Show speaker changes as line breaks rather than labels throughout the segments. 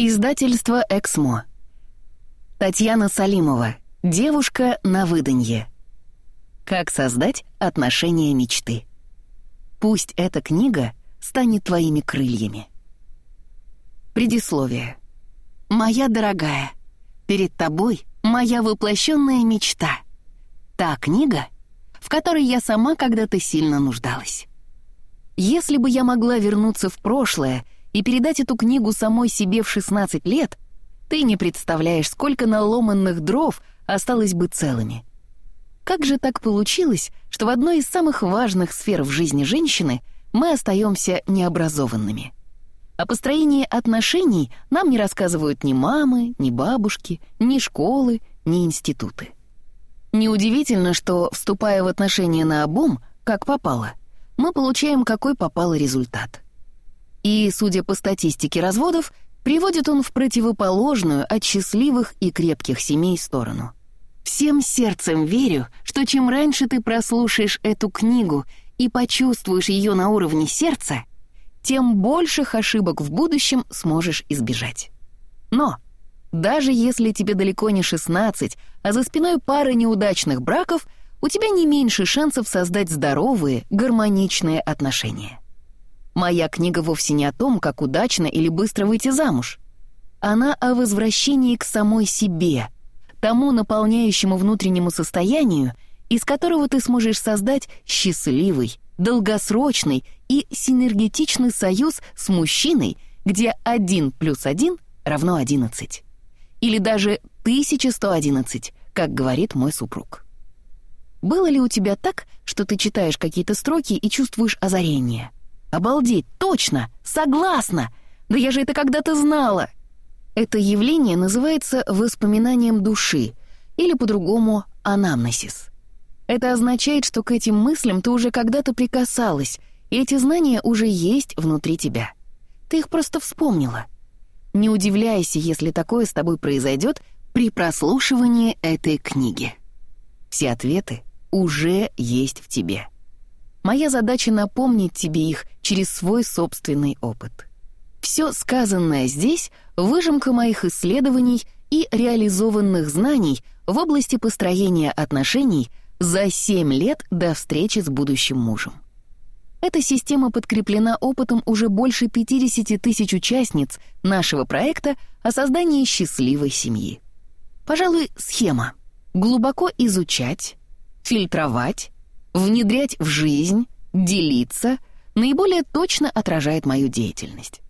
Издательство «Эксмо». Татьяна Салимова. Девушка на выданье. Как создать отношения мечты. Пусть эта книга станет твоими крыльями. Предисловие. Моя дорогая, перед тобой моя воплощенная мечта. Та книга, в которой я сама когда-то сильно нуждалась. Если бы я могла вернуться в прошлое — и передать эту книгу самой себе в 16 лет, ты не представляешь, сколько наломанных дров осталось бы целыми. Как же так получилось, что в одной из самых важных сфер в жизни женщины мы остаемся необразованными? О построении отношений нам не рассказывают ни мамы, ни бабушки, ни школы, ни институты. Неудивительно, что, вступая в отношения на обум, как попало, мы получаем какой попало результат — и, судя по статистике разводов, приводит он в противоположную от счастливых и крепких семей сторону. Всем сердцем верю, что чем раньше ты прослушаешь эту книгу и почувствуешь ее на уровне сердца, тем больших ошибок в будущем сможешь избежать. Но даже если тебе далеко не 16, а за спиной пара неудачных браков, у тебя не меньше шансов создать здоровые, гармоничные отношения. Моя книга вовсе не о том, как удачно или быстро выйти замуж. Она о возвращении к самой себе, тому наполняющему внутреннему состоянию, из которого ты сможешь создать счастливый, долгосрочный и синергетичный союз с мужчиной, где 1 плюс 1 равно 11. Или даже 1111, как говорит мой супруг. Было ли у тебя так, что ты читаешь какие-то строки и чувствуешь озарение — Обалдеть, точно, согласна. Да я же это когда-то знала. Это явление называется воспоминанием души или по-другому анамнесис. Это означает, что к этим мыслям ты уже когда-то прикасалась, и эти знания уже есть внутри тебя. Ты их просто вспомнила. Не удивляйся, если такое с тобой произойдет при прослушивании этой книги. Все ответы уже есть в тебе. Моя задача напомнить тебе их через свой собственный опыт. Все сказанное здесь — выжимка моих исследований и реализованных знаний в области построения отношений за 7 лет до встречи с будущим мужем. Эта система подкреплена опытом уже больше 50 тысяч участниц нашего проекта о создании счастливой семьи. Пожалуй, схема. Глубоко изучать, фильтровать, внедрять в жизнь, делиться наиболее точно отражает мою деятельность.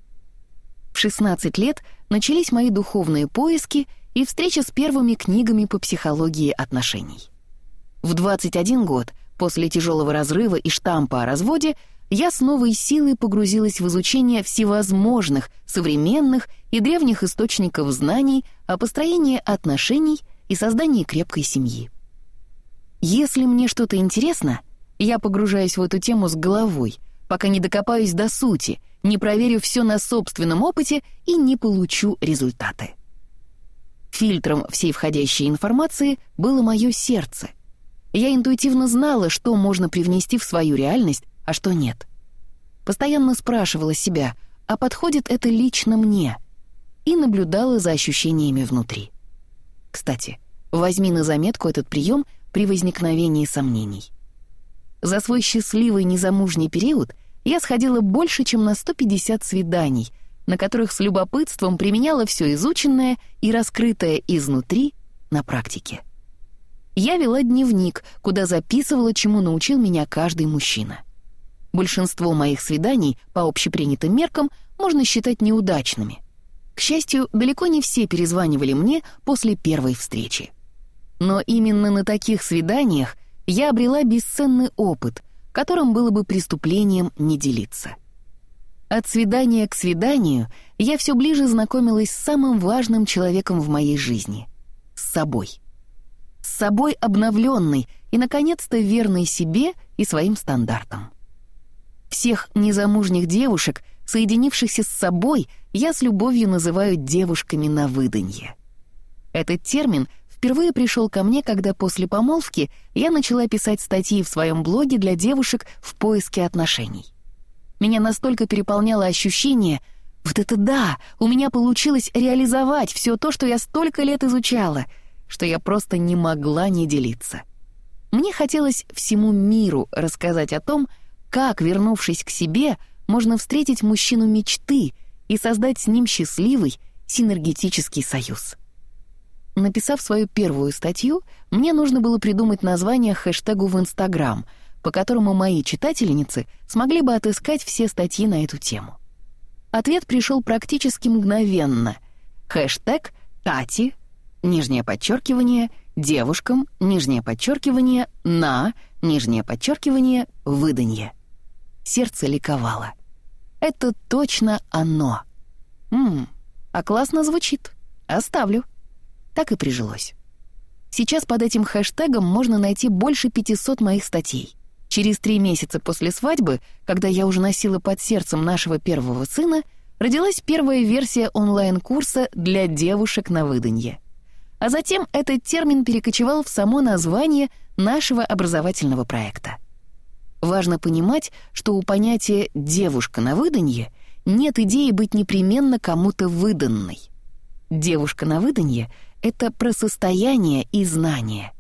В 16 лет начались мои духовные поиски и встреча с первыми книгами по психологии отношений. В 21 год, после тяжелого разрыва и штампа о разводе, я с новой силой погрузилась в изучение всевозможных современных и древних источников знаний о построении отношений и создании крепкой семьи. Если мне что-то интересно, я погружаюсь в эту тему с головой, пока не докопаюсь до сути, не проверю все на собственном опыте и не получу результаты. Фильтром всей входящей информации было мое сердце. Я интуитивно знала, что можно привнести в свою реальность, а что нет. Постоянно спрашивала себя, а подходит это лично мне? И наблюдала за ощущениями внутри. Кстати, возьми на заметку этот прием при возникновении сомнений. За свой счастливый незамужний период я сходила больше, чем на 150 свиданий, на которых с любопытством применяла все изученное и раскрытое изнутри на практике. Я вела дневник, куда записывала, чему научил меня каждый мужчина. Большинство моих свиданий по общепринятым меркам можно считать неудачными. К счастью, далеко не все перезванивали мне после первой встречи. Но именно на таких свиданиях я обрела бесценный опыт, которым было бы преступлением не делиться. От свидания к свиданию я все ближе знакомилась с самым важным человеком в моей жизни — с собой. С собой обновленной и, наконец-то, верной себе и своим стандартам. Всех незамужних девушек, соединившихся с собой, я с любовью называю девушками на выданье. Этот термин впервые пришел ко мне, когда после помолвки я начала писать статьи в своем блоге для девушек в поиске отношений. Меня настолько переполняло ощущение Вот это да! У меня получилось реализовать все то, что я столько лет изучала, что я просто не могла не делиться. Мне хотелось всему миру рассказать о том, как, вернувшись к себе, можно встретить мужчину мечты и создать с ним счастливый синергетический союз. Написав свою первую статью, мне нужно было придумать название хэштегу в Инстаграм, по которому мои читательницы смогли бы отыскать все статьи на эту тему. Ответ пришел практически мгновенно. Хэштег «Тати», нижнее подчеркивание, девушкам, нижнее подчеркивание, на, нижнее подчеркивание, выданье. Сердце ликовало. Это точно оно. Ммм, а классно звучит. Оставлю. Так и прижилось. Сейчас под этим хэштегом можно найти больше 500 моих статей. Через три месяца после свадьбы, когда я уже носила под сердцем нашего первого сына, родилась первая версия онлайн-курса для девушек на выданье. А затем этот термин перекочевал в само название нашего образовательного проекта. Важно понимать, что у понятия «девушка на выданье» нет идеи быть непременно кому-то выданной. Девушка на выданье — это про состояние и знание.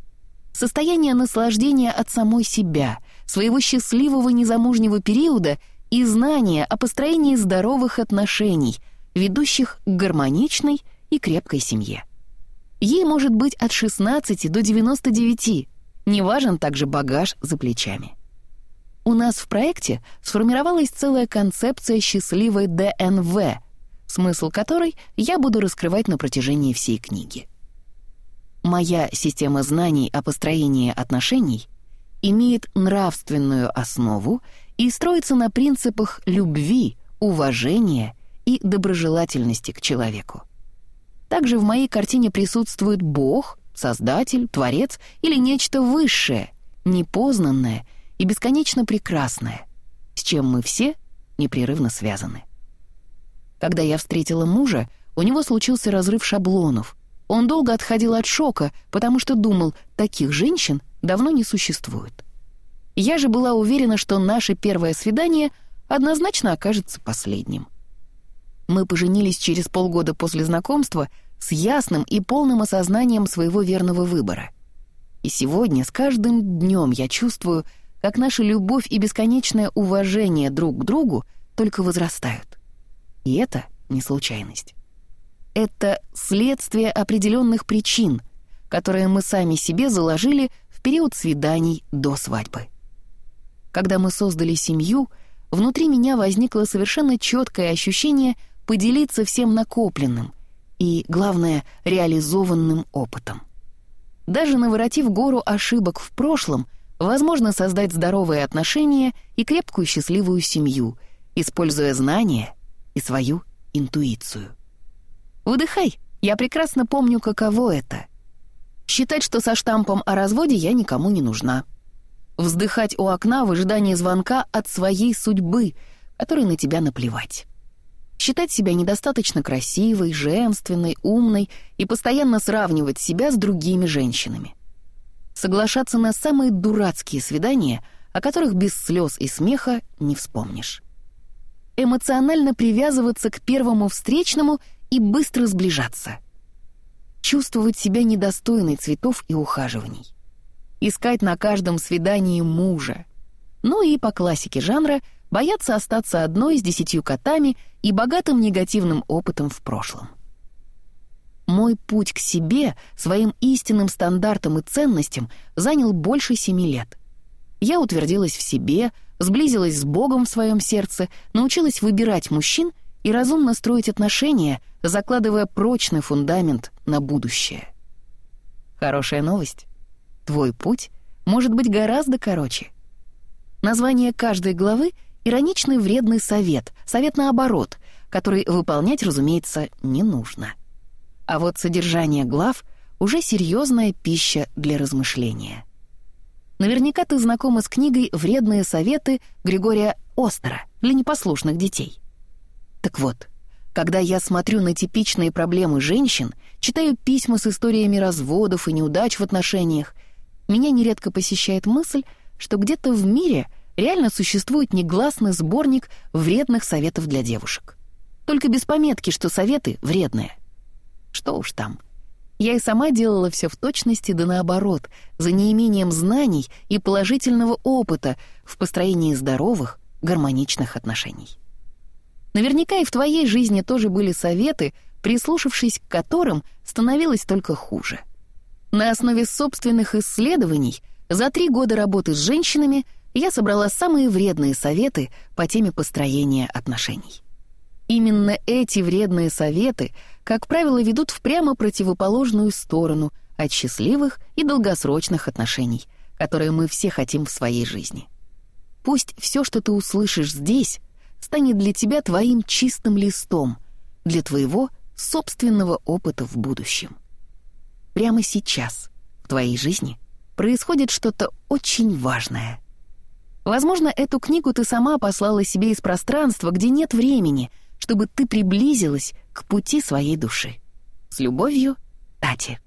Состояние наслаждения от самой себя, своего счастливого незамужнего периода и знания о построении здоровых отношений, ведущих к гармоничной и крепкой семье. Ей может быть от 16 до 99, не важен также багаж за плечами. У нас в проекте сформировалась целая концепция счастливой ДНВ, смысл которой я буду раскрывать на протяжении всей книги. Моя система знаний о построении отношений имеет нравственную основу и строится на принципах любви, уважения и доброжелательности к человеку. Также в моей картине присутствует Бог, Создатель, Творец или нечто высшее, непознанное — и бесконечно прекрасное, с чем мы все непрерывно связаны. Когда я встретила мужа, у него случился разрыв шаблонов. Он долго отходил от шока, потому что думал, таких женщин давно не существует. Я же была уверена, что наше первое свидание однозначно окажется последним. Мы поженились через полгода после знакомства с ясным и полным осознанием своего верного выбора. И сегодня с каждым днем я чувствую, как наша любовь и бесконечное уважение друг к другу только возрастают. И это не случайность. Это следствие определенных причин, которые мы сами себе заложили в период свиданий до свадьбы. Когда мы создали семью, внутри меня возникло совершенно четкое ощущение поделиться всем накопленным и, главное, реализованным опытом. Даже наворотив гору ошибок в прошлом — Возможно создать здоровые отношения и крепкую счастливую семью, используя знания и свою интуицию. Выдыхай, я прекрасно помню, каково это. Считать, что со штампом о разводе я никому не нужна. Вздыхать у окна в ожидании звонка от своей судьбы, которой на тебя наплевать. Считать себя недостаточно красивой, женственной, умной и постоянно сравнивать себя с другими женщинами соглашаться на самые дурацкие свидания, о которых без слез и смеха не вспомнишь. Эмоционально привязываться к первому встречному и быстро сближаться. Чувствовать себя недостойной цветов и ухаживаний. Искать на каждом свидании мужа. Ну и по классике жанра бояться остаться одной с десятью котами и богатым негативным опытом в прошлом. Мой путь к себе, своим истинным стандартам и ценностям занял больше семи лет. Я утвердилась в себе, сблизилась с Богом в своем сердце, научилась выбирать мужчин и разумно строить отношения, закладывая прочный фундамент на будущее. Хорошая новость. Твой путь может быть гораздо короче. Название каждой главы — ироничный вредный совет, совет наоборот, который выполнять, разумеется, не нужно. А вот содержание глав — уже серьезная пища для размышления. Наверняка ты знакома с книгой «Вредные советы» Григория Остера для непослушных детей. Так вот, когда я смотрю на типичные проблемы женщин, читаю письма с историями разводов и неудач в отношениях, меня нередко посещает мысль, что где-то в мире реально существует негласный сборник вредных советов для девушек. только без пометки, что советы вредные. Что уж там. Я и сама делала все в точности да наоборот, за неимением знаний и положительного опыта в построении здоровых, гармоничных отношений. Наверняка и в твоей жизни тоже были советы, прислушавшись к которым становилось только хуже. На основе собственных исследований за три года работы с женщинами я собрала самые вредные советы по теме построения отношений. Именно эти вредные советы, как правило, ведут в прямо противоположную сторону от счастливых и долгосрочных отношений, которые мы все хотим в своей жизни. Пусть все, что ты услышишь здесь, станет для тебя твоим чистым листом, для твоего собственного опыта в будущем. Прямо сейчас в твоей жизни происходит что-то очень важное. Возможно, эту книгу ты сама послала себе из пространства, где нет времени — чтобы ты приблизилась к пути своей души. С любовью, Тати.